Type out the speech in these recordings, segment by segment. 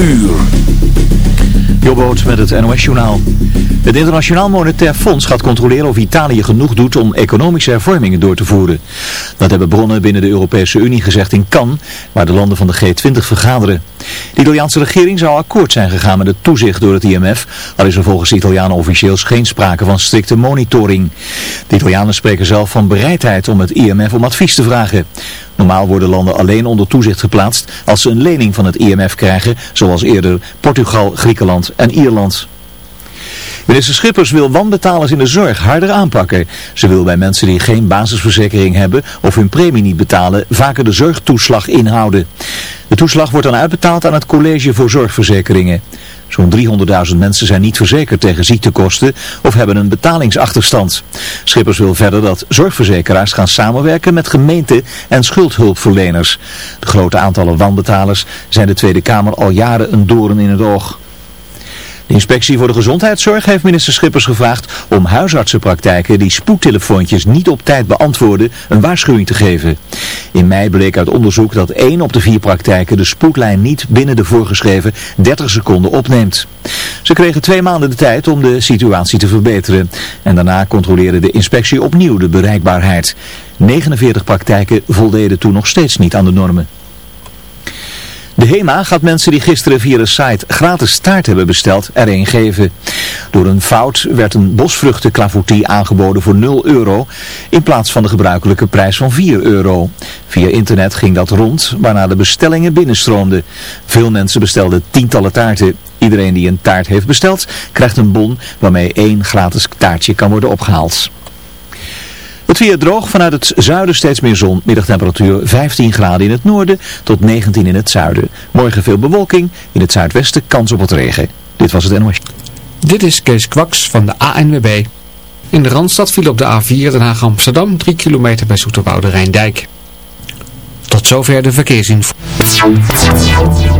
uur. Jobboot met het NOS-journaal. Het Internationaal Monetair Fonds gaat controleren of Italië genoeg doet om economische hervormingen door te voeren. Dat hebben bronnen binnen de Europese Unie gezegd in Cannes, waar de landen van de G20 vergaderen. De Italiaanse regering zou akkoord zijn gegaan met het toezicht door het IMF, al is er volgens de Italianen officieels geen sprake van strikte monitoring. De Italianen spreken zelf van bereidheid om het IMF om advies te vragen. Normaal worden landen alleen onder toezicht geplaatst als ze een lening van het IMF krijgen, zoals eerder Portugal, Griekenland en Ierland. Minister Schippers wil wanbetalers in de zorg harder aanpakken. Ze wil bij mensen die geen basisverzekering hebben of hun premie niet betalen vaker de zorgtoeslag inhouden. De toeslag wordt dan uitbetaald aan het College voor Zorgverzekeringen. Zo'n 300.000 mensen zijn niet verzekerd tegen ziektekosten of hebben een betalingsachterstand. Schippers wil verder dat zorgverzekeraars gaan samenwerken met gemeenten en schuldhulpverleners. De grote aantallen wanbetalers zijn de Tweede Kamer al jaren een doorn in het oog. De inspectie voor de gezondheidszorg heeft minister Schippers gevraagd om huisartsenpraktijken die spoedtelefoontjes niet op tijd beantwoorden een waarschuwing te geven. In mei bleek uit onderzoek dat 1 op de vier praktijken de spoedlijn niet binnen de voorgeschreven 30 seconden opneemt. Ze kregen twee maanden de tijd om de situatie te verbeteren en daarna controleerde de inspectie opnieuw de bereikbaarheid. 49 praktijken voldeden toen nog steeds niet aan de normen. De HEMA gaat mensen die gisteren via de site gratis taart hebben besteld er een geven. Door een fout werd een bosvruchtenclavoutie aangeboden voor 0 euro in plaats van de gebruikelijke prijs van 4 euro. Via internet ging dat rond, waarna de bestellingen binnenstroomden. Veel mensen bestelden tientallen taarten. Iedereen die een taart heeft besteld krijgt een bon waarmee één gratis taartje kan worden opgehaald. Weer droog, vanuit het zuiden steeds meer zon. Middagtemperatuur 15 graden in het noorden tot 19 in het zuiden. Morgen veel bewolking, in het zuidwesten kans op wat regen. Dit was het NOS. Dit is Kees Kwaks van de ANWB. In de Randstad viel op de A4 Den Haag-Amsterdam 3 kilometer bij Zoeterwoude Rijndijk. Tot zover de verkeersinformatie.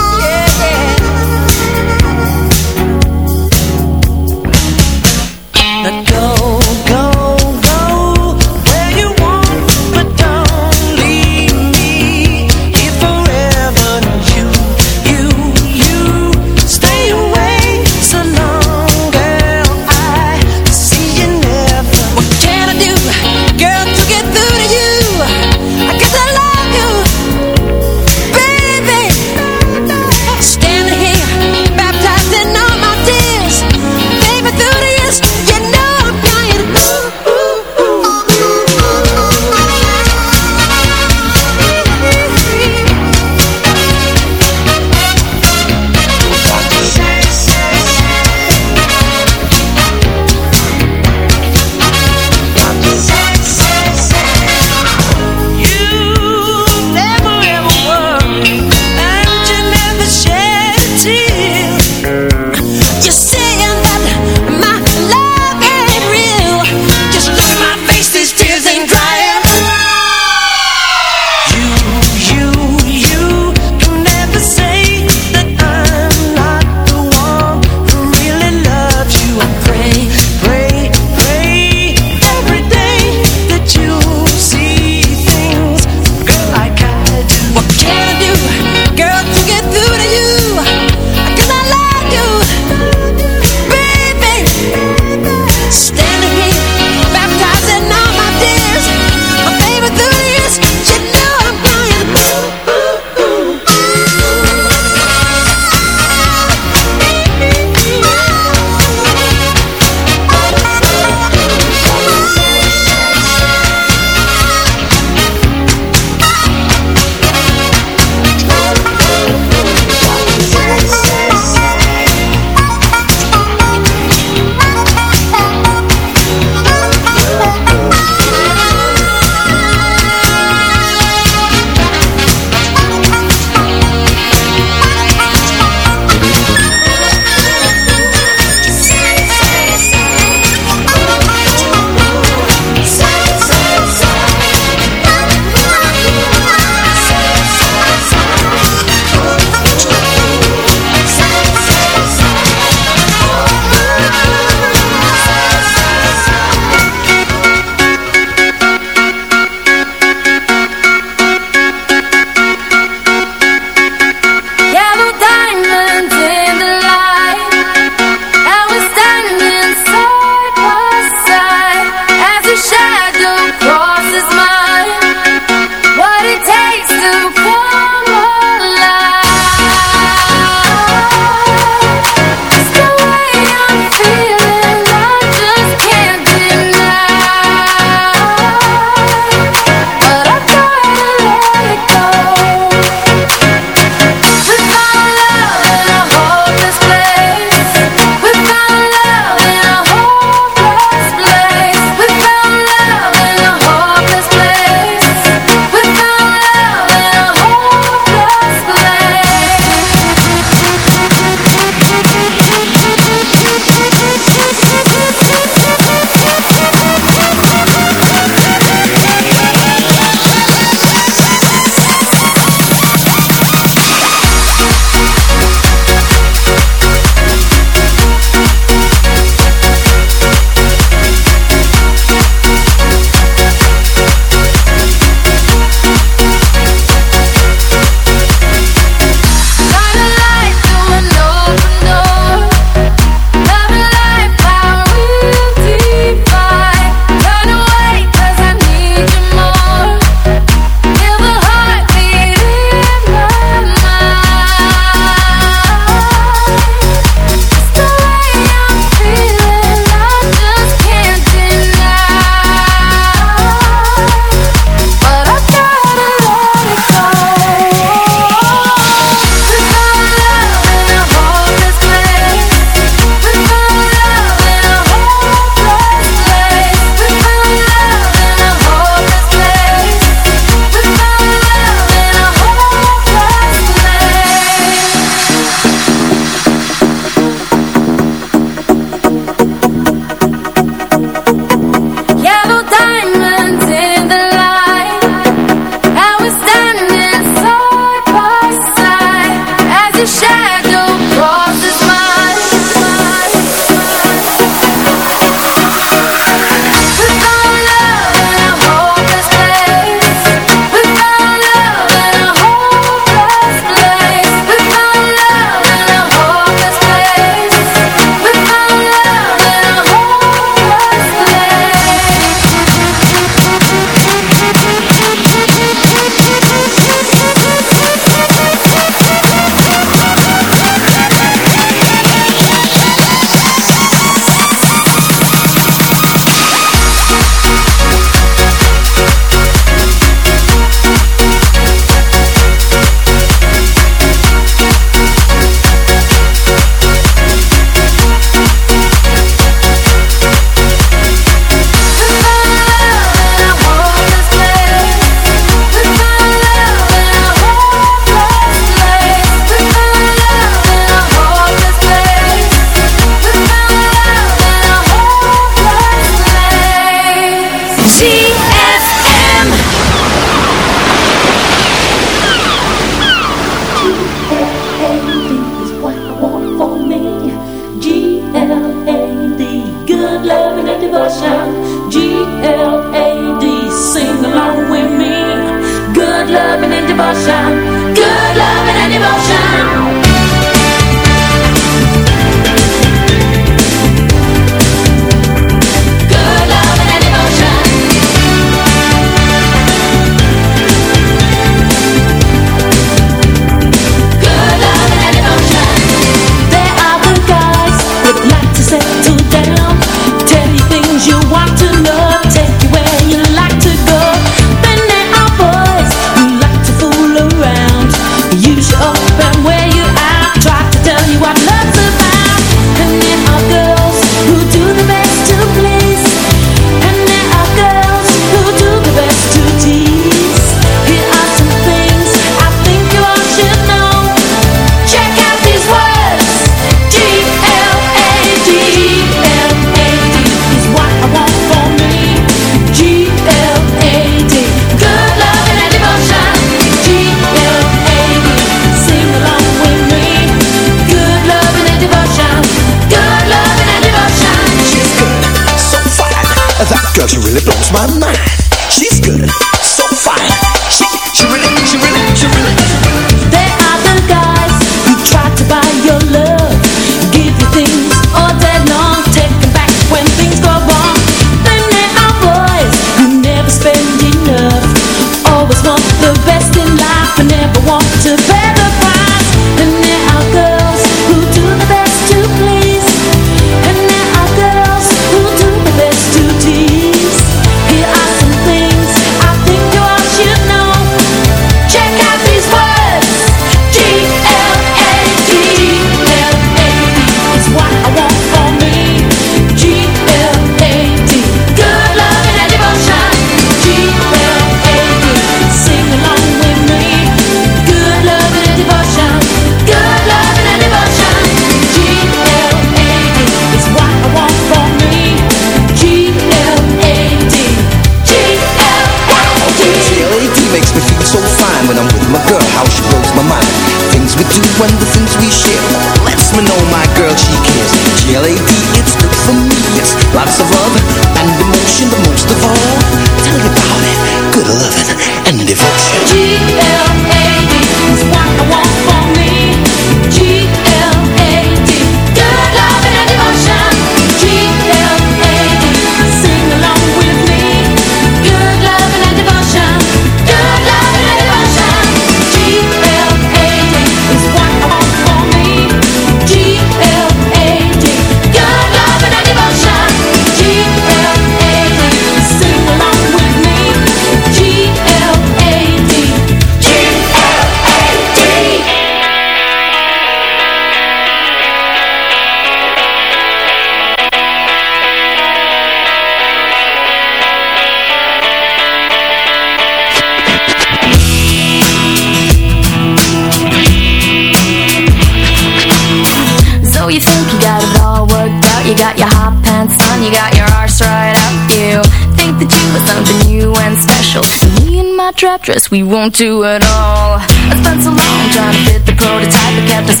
trap dress, we won't do it all. I spent so long trying to fit the prototype that kept us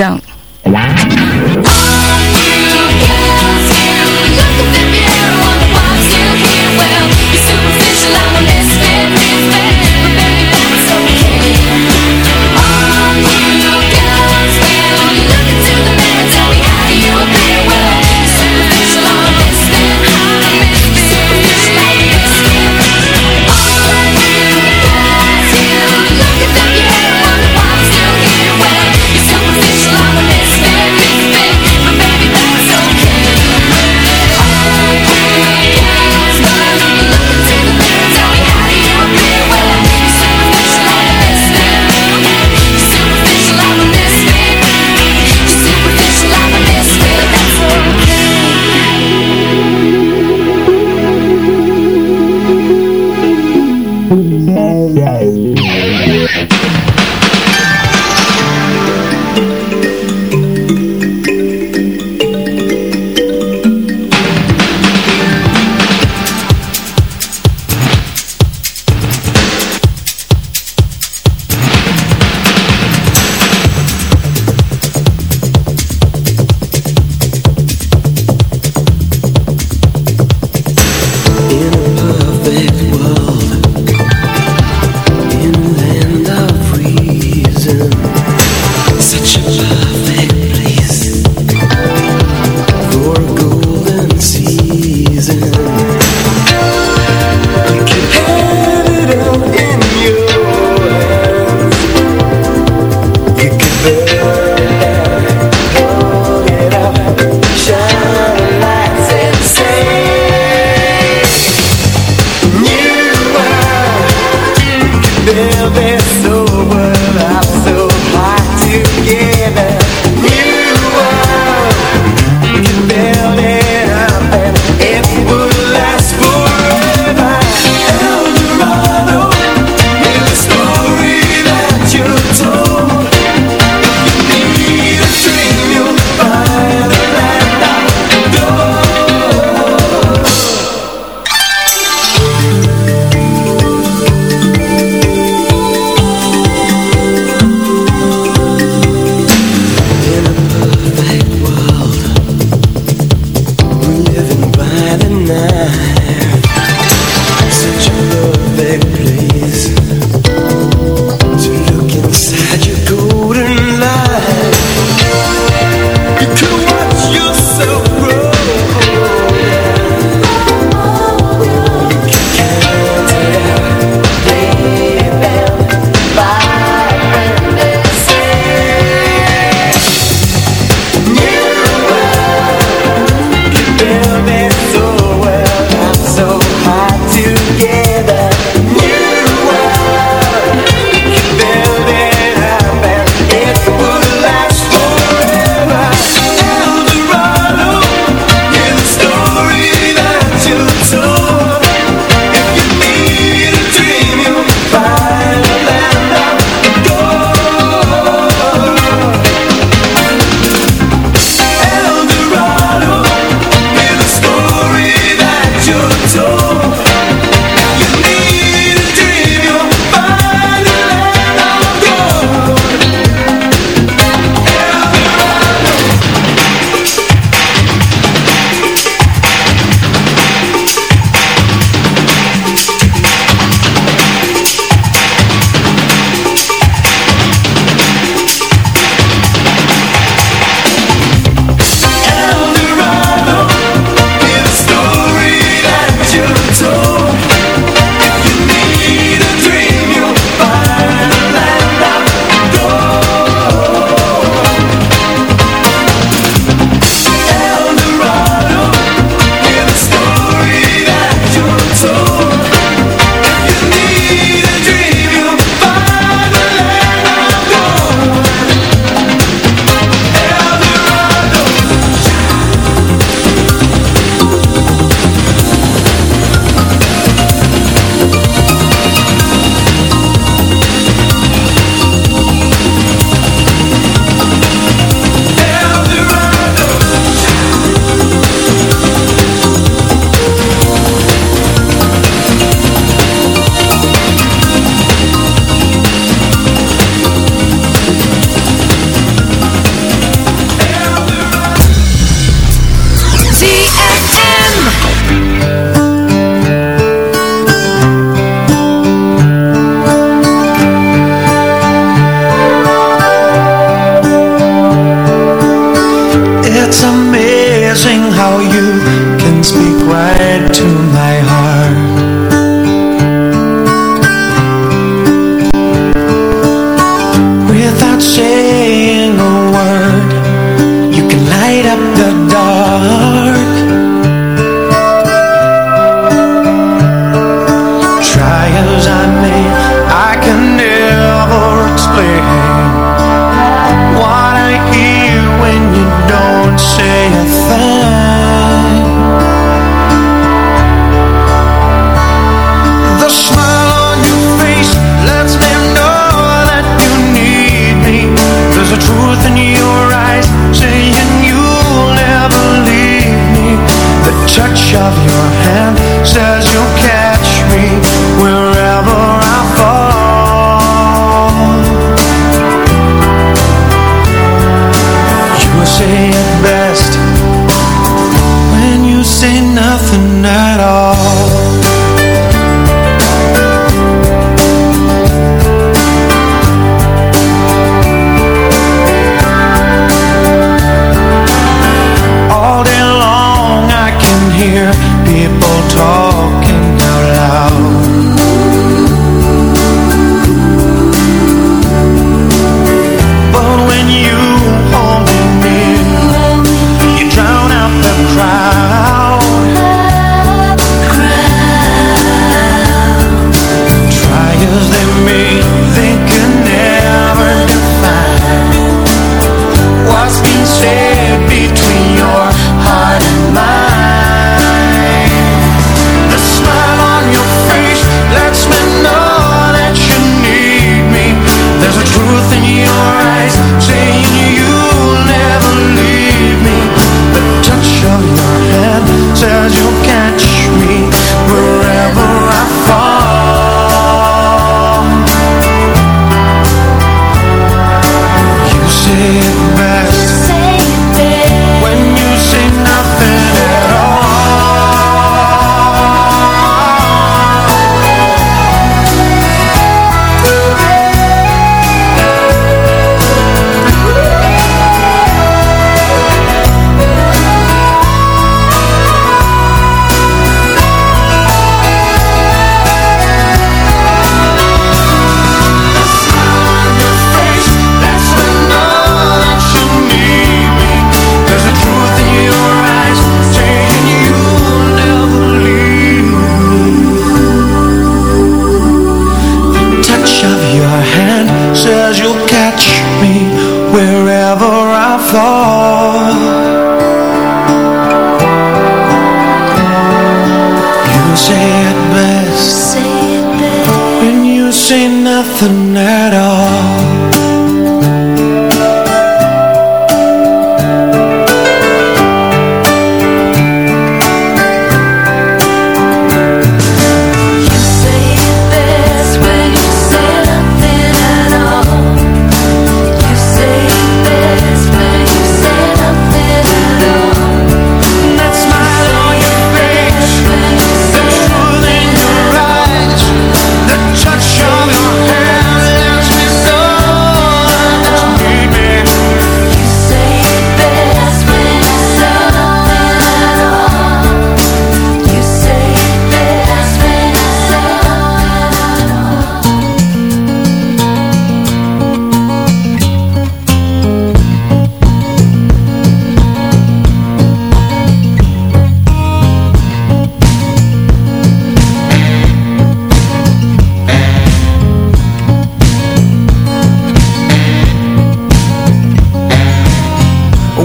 don't.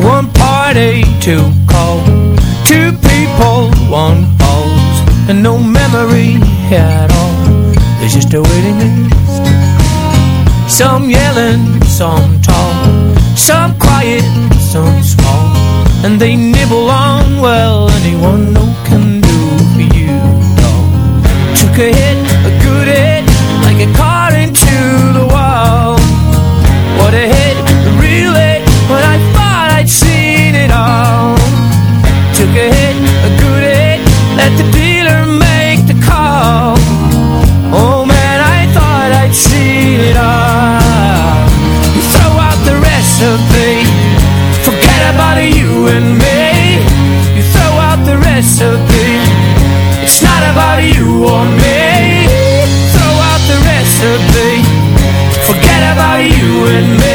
One party to call. Two people, one pulse And no memory at all. There's just a waiting list. Some yelling, some tall. Some quiet, some small. And they nibble on Well, anyone no can do for you, dog Took a hit, a good hit Like a car into the wall. What a hit, it all. Took a hit, a good hit, let the dealer make the call. Oh man, I thought I'd see it all. You throw out the recipe, forget about you and me. You throw out the recipe, it's not about you or me. Throw out the recipe, forget about you and me.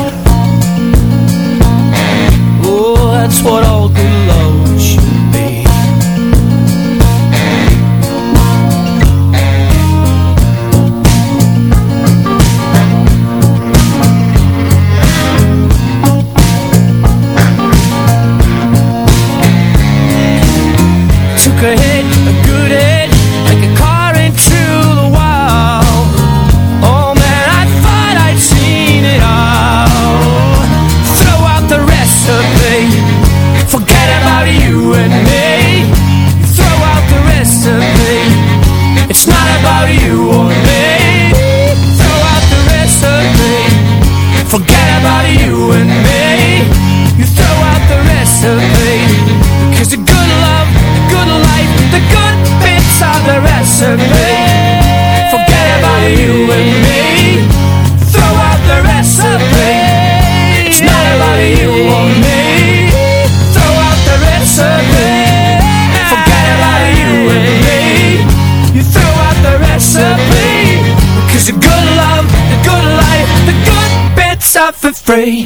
free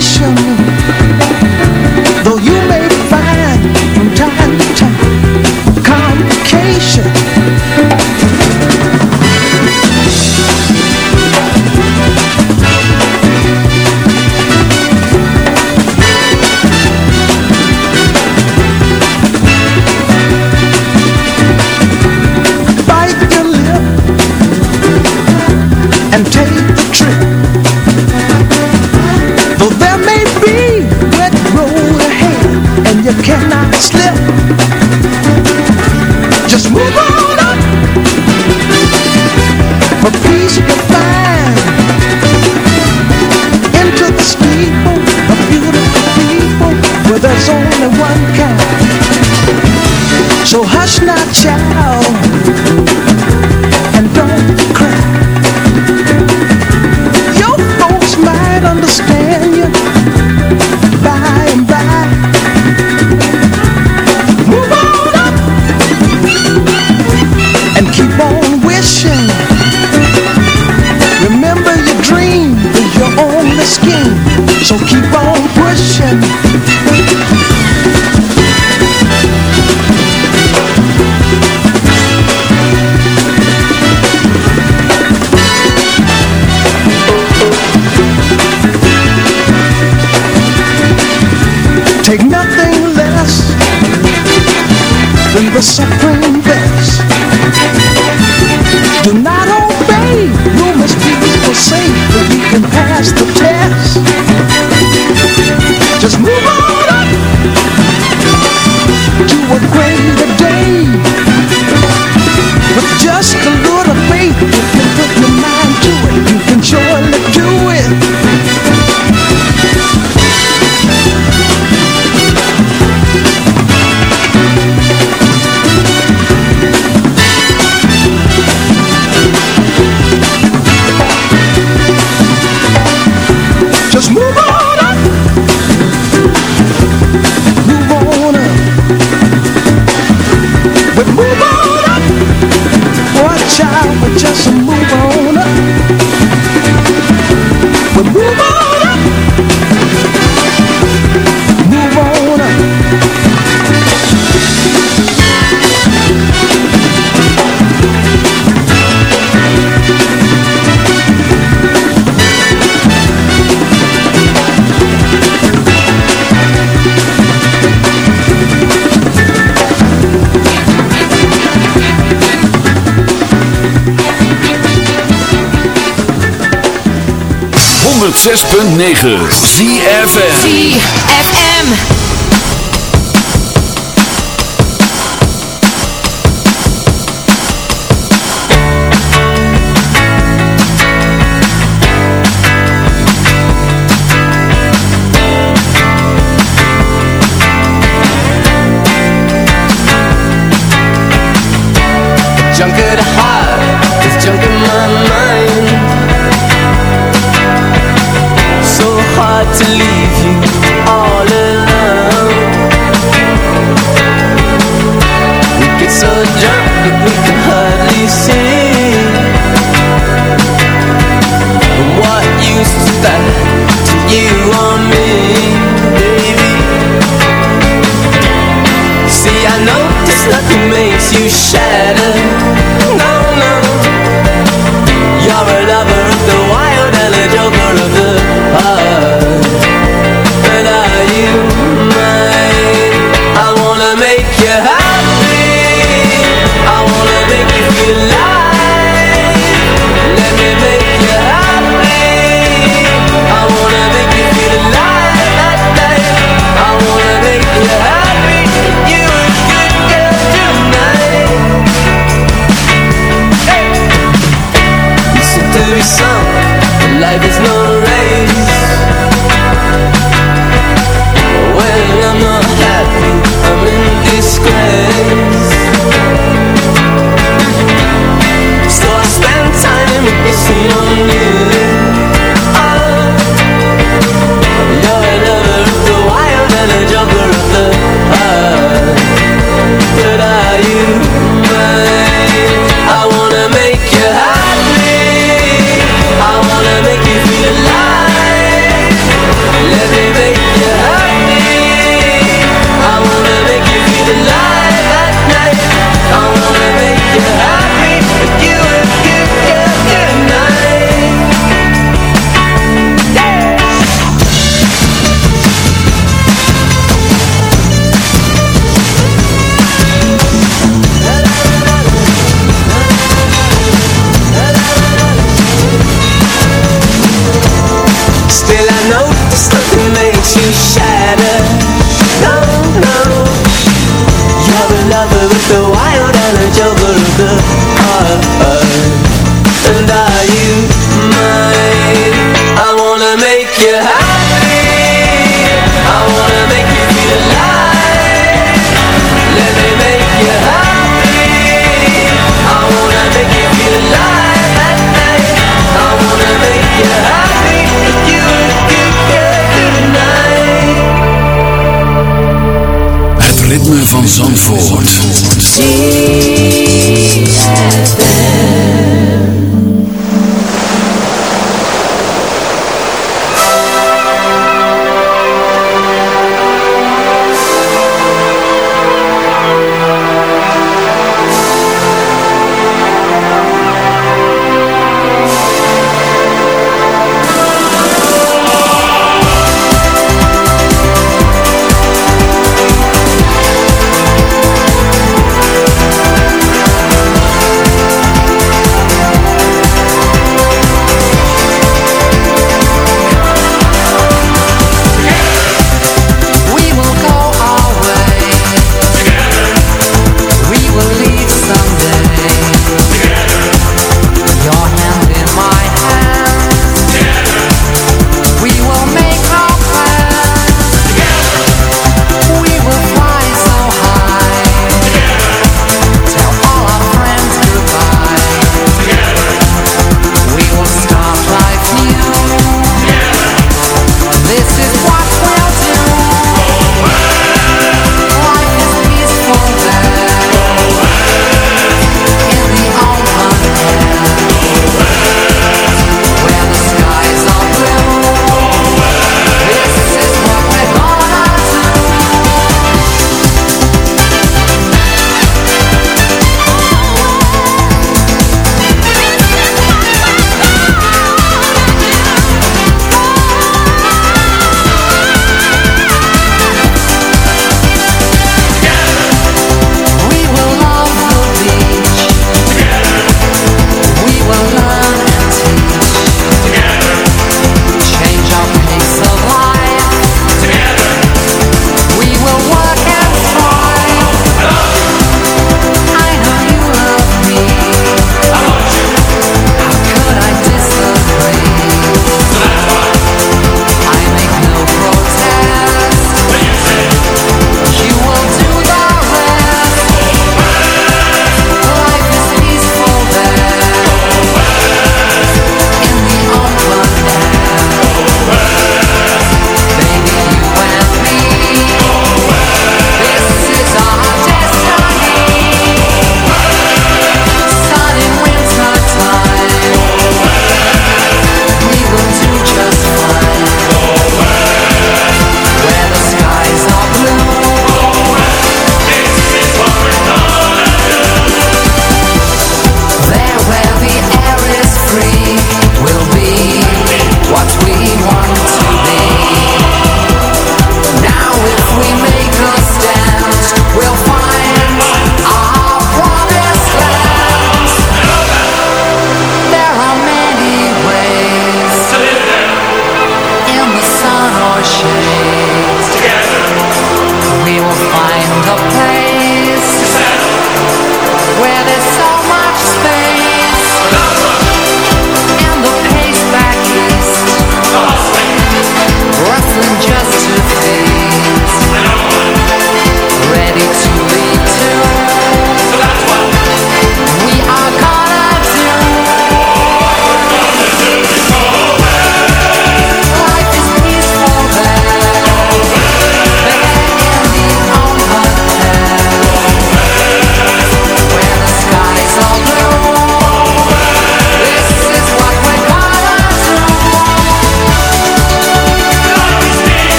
show me 106.9 ZFN Zandvoort.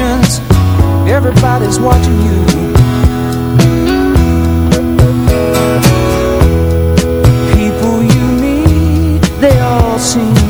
emotions. Everybody's watching you. People you meet, they all seem